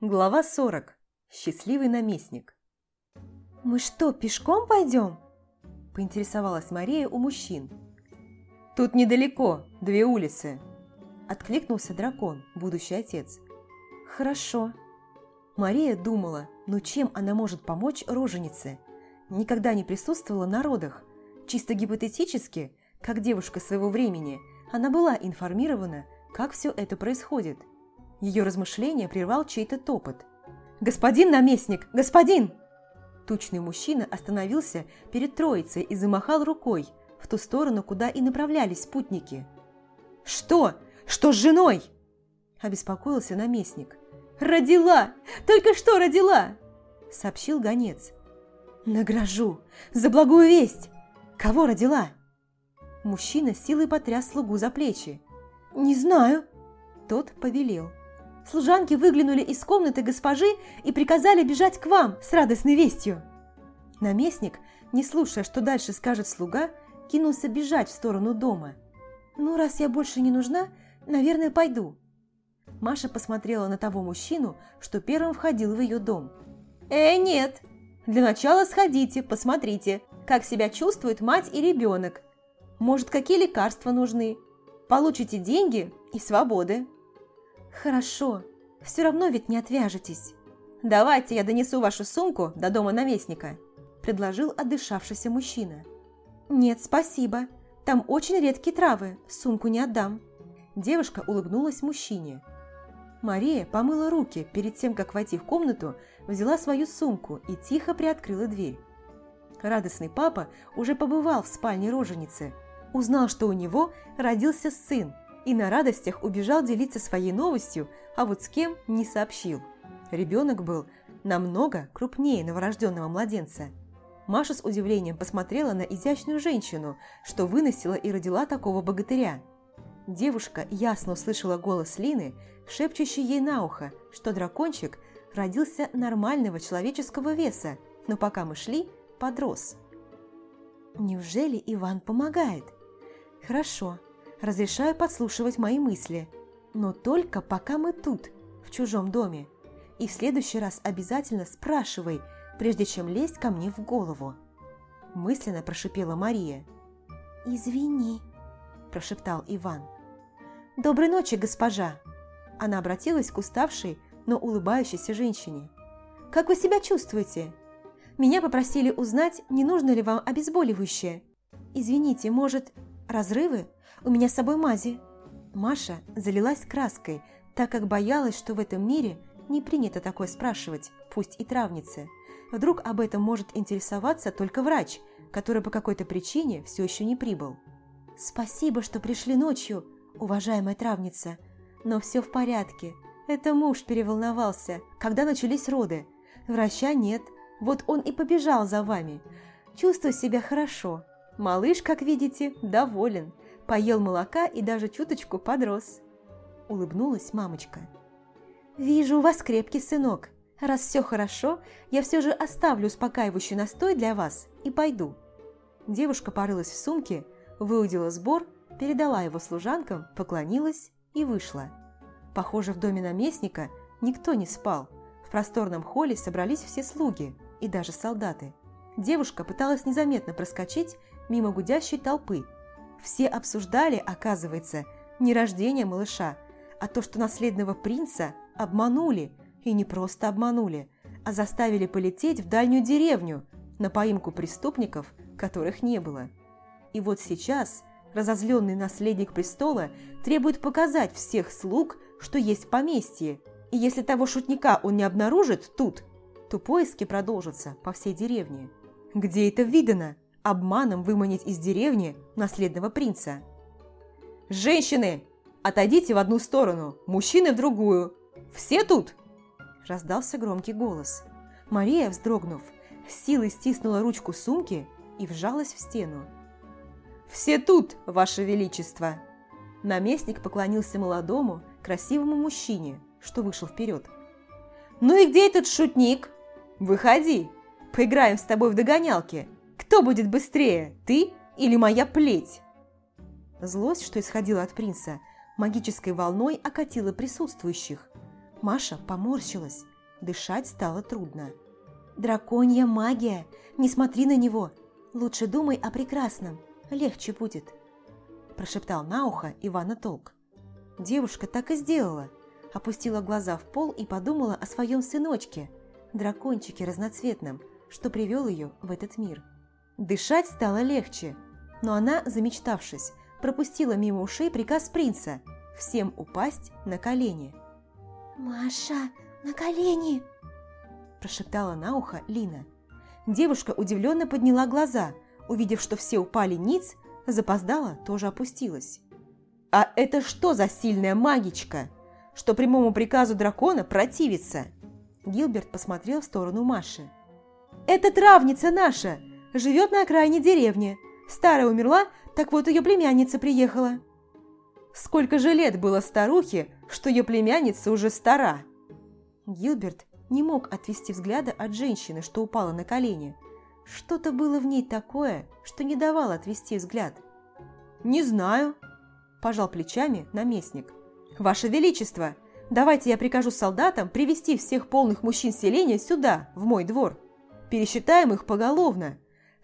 Глава 40. Счастливый наместник. «Мы что, пешком пойдем?» – поинтересовалась Мария у мужчин. «Тут недалеко, две улицы», – откликнулся дракон, будущий отец. «Хорошо». Мария думала, ну чем она может помочь роженице? Никогда не присутствовала на родах. Чисто гипотетически, как девушка своего времени, она была информирована, как все это происходит – ее размышления прервал чей-то топот. «Господин наместник! Господин!» Тучный мужчина остановился перед троицей и замахал рукой в ту сторону, куда и направлялись спутники. «Что? Что с женой?» – обеспокоился наместник. «Родила! Только что родила!» – сообщил гонец. «Награжу! За благую весть! Кого родила?» Мужчина силой потряс слугу за плечи. «Не знаю!» Тот повелел. Служанки выглянули из комнаты госпожи и приказали бежать к вам с радостной вестью. Наместник, не слушая, что дальше скажет слуга, кинулся бежать в сторону дома. «Ну, раз я больше не нужна, наверное, пойду». Маша посмотрела на того мужчину, что первым входил в ее дом. «Э, нет! Для начала сходите, посмотрите, как себя чувствуют мать и ребенок. Может, какие лекарства нужны. Получите деньги и свободы». «Хорошо, все равно ведь не отвяжетесь». «Давайте я донесу вашу сумку до дома наместника», – предложил отдышавшийся мужчина. «Нет, спасибо. Там очень редкие травы, сумку не отдам». Девушка улыбнулась мужчине. Мария помыла руки перед тем, как войти в комнату, взяла свою сумку и тихо приоткрыла дверь. Радостный папа уже побывал в спальне роженицы, узнал, что у него родился сын, и на радостях убежал делиться своей новостью, а вот с кем не сообщил. Ребенок был намного крупнее новорожденного младенца. Маша с удивлением посмотрела на изящную женщину, что выносила и родила такого богатыря. Девушка ясно услышала голос Лины, шепчущий ей на ухо, что дракончик родился нормального человеческого веса, но пока мы шли, подрос. Неужели Иван помогает? Хорошо, разрешаю подслушивать мои мысли. Но только пока мы тут, в чужом доме. И в следующий раз обязательно спрашивай, прежде чем лезть ко мне в голову. Мысленно прошипела Мария. «Извини», – прошептал Иван. «Доброй ночи, госпожа!» Она обратилась к уставшей, но улыбающейся женщине. «Как вы себя чувствуете? Меня попросили узнать, не нужно ли вам обезболивающее. Извините, может, разрывы?» У меня с собой мази». Маша залилась краской, так как боялась, что в этом мире не принято такое спрашивать, пусть и травнице. Вдруг об этом может интересоваться только врач, который по какой-то причине все еще не прибыл. «Спасибо, что пришли ночью, уважаемая травница. Но все в порядке. Это муж переволновался, когда начались роды. Врача нет, вот он и побежал за вами. Чувствую себя хорошо. Малыш, как видите, доволен поел молока и даже чуточку подрос. Улыбнулась мамочка. «Вижу, у вас крепкий сынок. Раз все хорошо, я все же оставлю успокаивающий настой для вас и пойду». Девушка порылась в сумке, выудила сбор, передала его служанкам, поклонилась и вышла. Похоже, в доме наместника никто не спал. В просторном холле собрались все слуги и даже солдаты. Девушка пыталась незаметно проскочить мимо гудящей толпы, все обсуждали, оказывается, не рождение малыша, а то, что наследного принца обманули, и не просто обманули, а заставили полететь в дальнюю деревню на поимку преступников, которых не было. И вот сейчас разозленный наследник престола требует показать всех слуг, что есть поместье, и если того шутника он не обнаружит тут, то поиски продолжатся по всей деревне. Где это видано? Обманом выманить из деревни наследного принца. «Женщины, отойдите в одну сторону, мужчины в другую. Все тут?» Раздался громкий голос. Мария, вздрогнув, силой стиснула ручку сумки и вжалась в стену. «Все тут, Ваше Величество!» Наместник поклонился молодому, красивому мужчине, что вышел вперед. «Ну и где этот шутник? Выходи, поиграем с тобой в догонялки!» Кто будет быстрее, ты или моя плеть?» Злость, что исходила от принца, магической волной окатила присутствующих. Маша поморщилась, дышать стало трудно. «Драконья магия! Не смотри на него! Лучше думай о прекрасном, легче будет!» Прошептал на ухо Ивана Толк. Девушка так и сделала. Опустила глаза в пол и подумала о своем сыночке, дракончике разноцветном, что привел ее в этот мир. Дышать стало легче, но она, замечтавшись, пропустила мимо ушей приказ принца всем упасть на колени. «Маша, на колени!» прошептала на ухо Лина. Девушка удивленно подняла глаза, увидев, что все упали ниц, запоздала, тоже опустилась. «А это что за сильная магичка, что прямому приказу дракона противится?» Гилберт посмотрел в сторону Маши. «Это травница наша, живет на окраине деревни. Старая умерла, так вот ее племянница приехала». Сколько же лет было старухе, что ее племянница уже стара? Гилберт не мог отвести взгляда от женщины, что упала на колени. Что-то было в ней такое, что не давало отвести взгляд. «Не знаю», – пожал плечами наместник. «Ваше Величество, давайте я прикажу солдатам привести всех полных мужчин селения сюда, в мой двор. Пересчитаем их поголовно.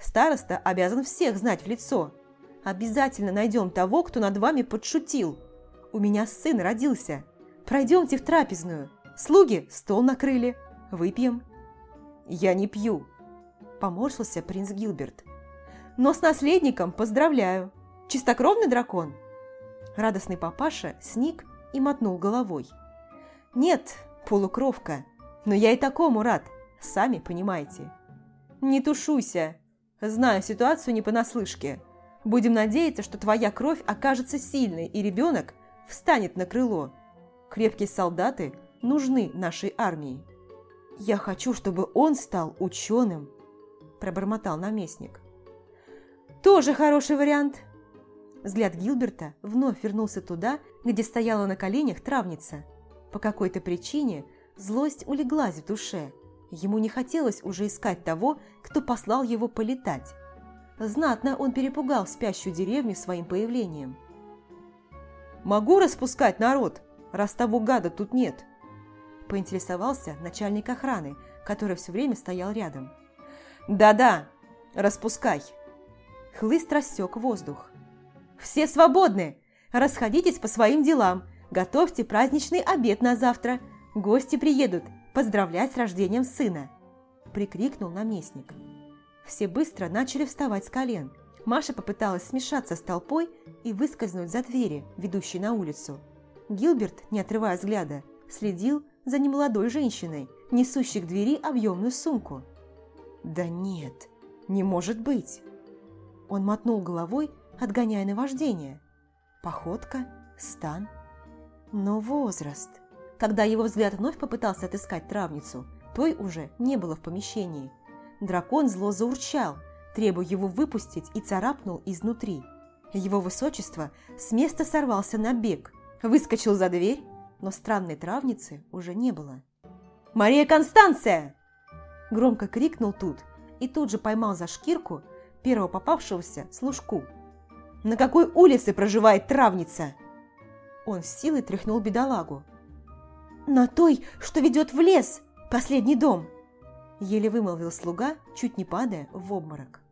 Староста обязан всех знать в лицо. Обязательно найдем того, кто над вами подшутил. У меня сын родился. Пройдемте в трапезную. Слуги стол накрыли. Выпьем». «Я не пью», – поморщился принц Гилберт. «Но с наследником поздравляю. Чистокровный дракон?» Радостный папаша сник и мотнул головой. «Нет, полукровка, но я и такому рад, сами понимаете». «Не тушуйся. Знаю ситуацию не понаслышке. Будем надеяться, что твоя кровь окажется сильной, и ребенок встанет на крыло. Крепкие солдаты нужны нашей армии. Я хочу, чтобы он стал ученым, пробормотал наместник. Тоже хороший вариант. Взгляд Гилберта вновь вернулся туда, где стояла на коленях травница. По какой-то причине злость улеглась в душе. Ему не хотелось уже искать того, кто послал его полетать. Знатно он перепугал спящую деревню своим появлением. «Могу распускать народ, раз того гада тут нет?» Поинтересовался начальник охраны, который все время стоял рядом. «Да-да, распускай!» Хлыст рассек воздух. «Все свободны! Расходитесь по своим делам, готовьте праздничный обед на завтра. Гости приедут поздравлять с рождением сына!» Прикрикнул наместник. Все быстро начали вставать с колен. Маша попыталась смешаться с толпой и выскользнуть за двери, ведущей на улицу. Гилберт, не отрывая взгляда, следил за немолодой женщиной, несущей к двери объемную сумку. «Да нет, не может быть!» Он мотнул головой, отгоняя наваждение. Походка, стан, но возраст. Когда его взгляд вновь попытался отыскать травницу, той уже не было в помещении. Дракон зло заурчал, требуя его выпустить и царапнул изнутри. Его высочество с места сорвался на бег, выскочил за дверь но странной травницы уже не было. «Мария Констанция!» Громко крикнул тут и тут же поймал за шкирку первого попавшегося служку. «На какой улице проживает травница?» Он с силой тряхнул бедолагу. «На той, что ведет в лес, последний дом!» Еле вымолвил слуга, чуть не падая в обморок.